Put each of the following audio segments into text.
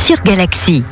Sur Galaxy.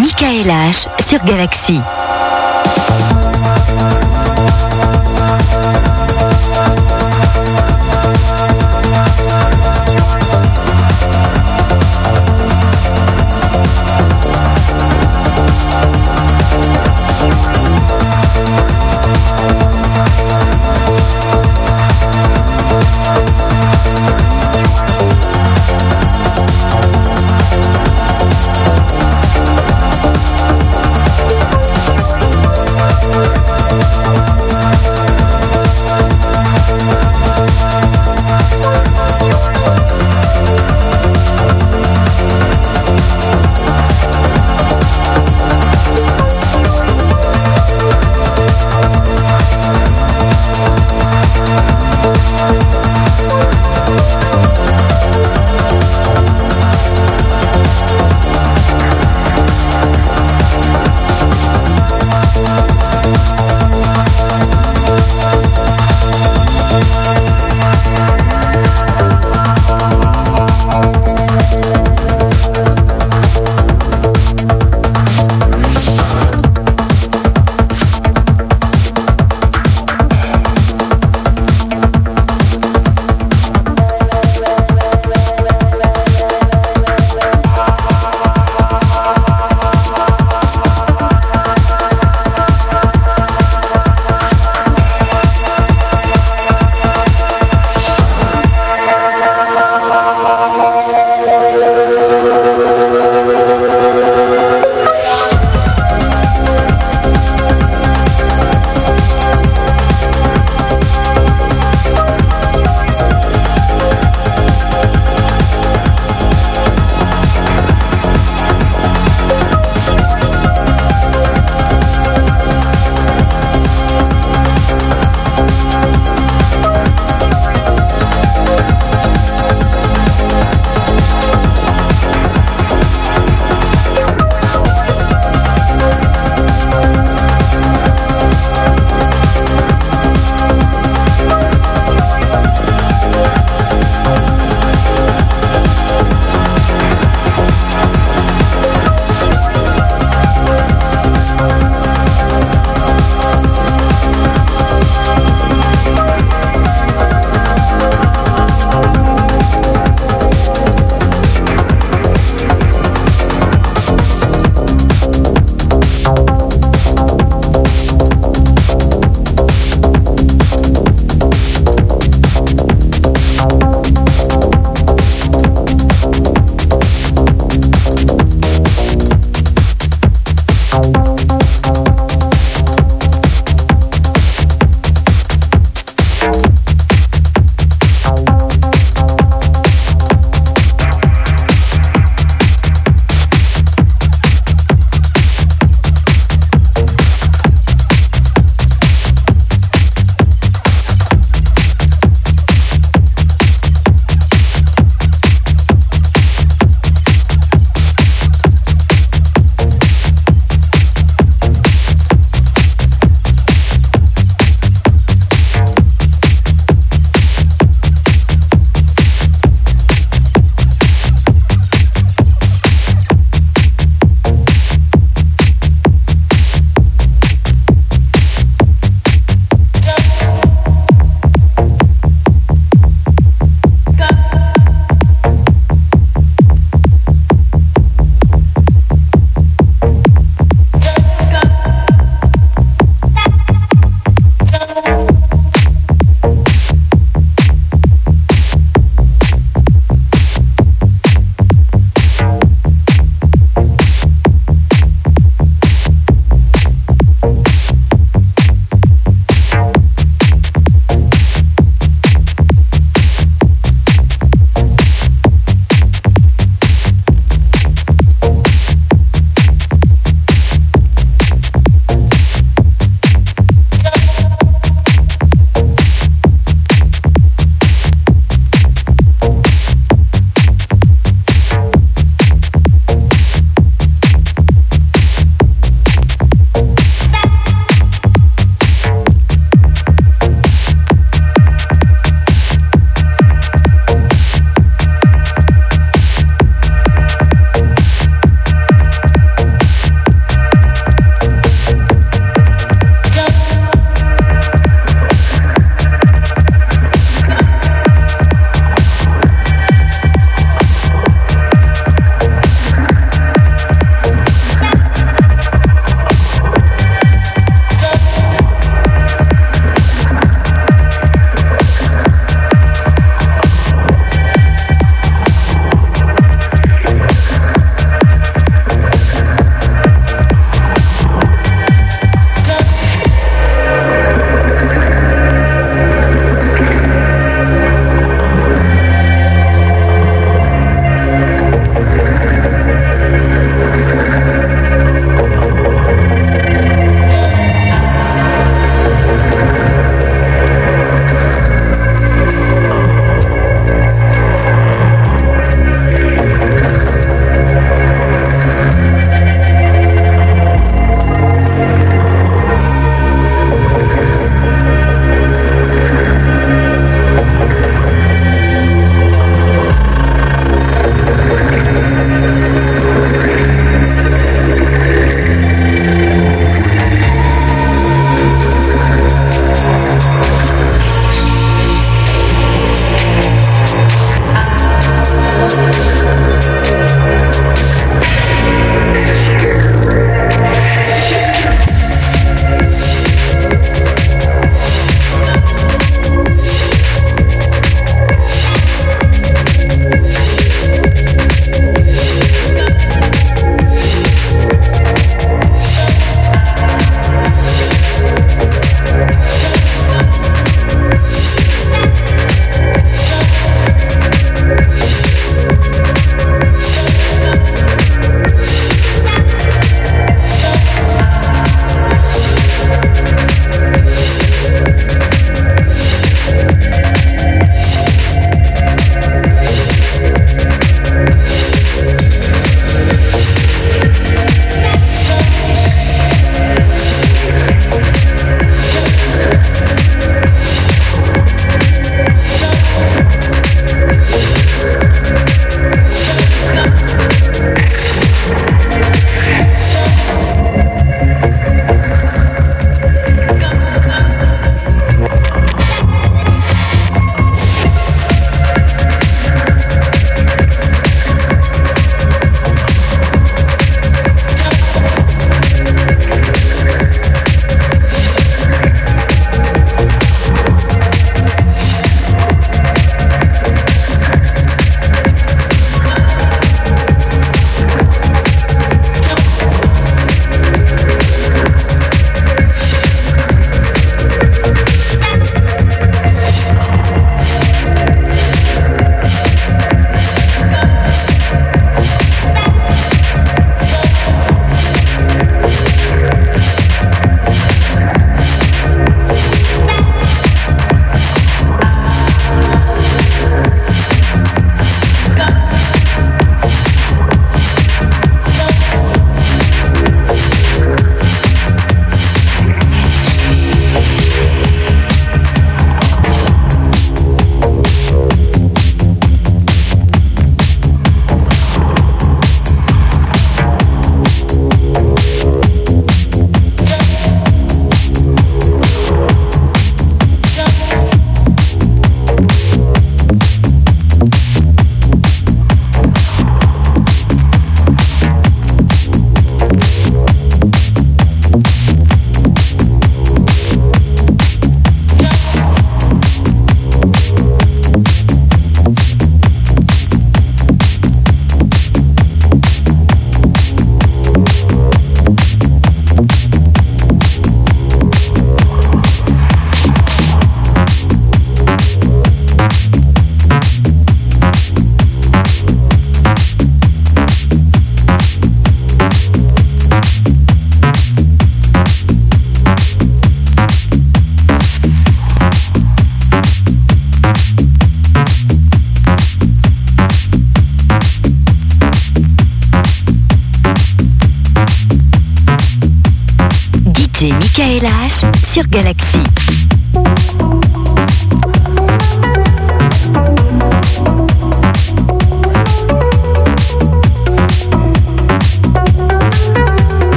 Michael H sur Galaxy.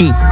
Merci.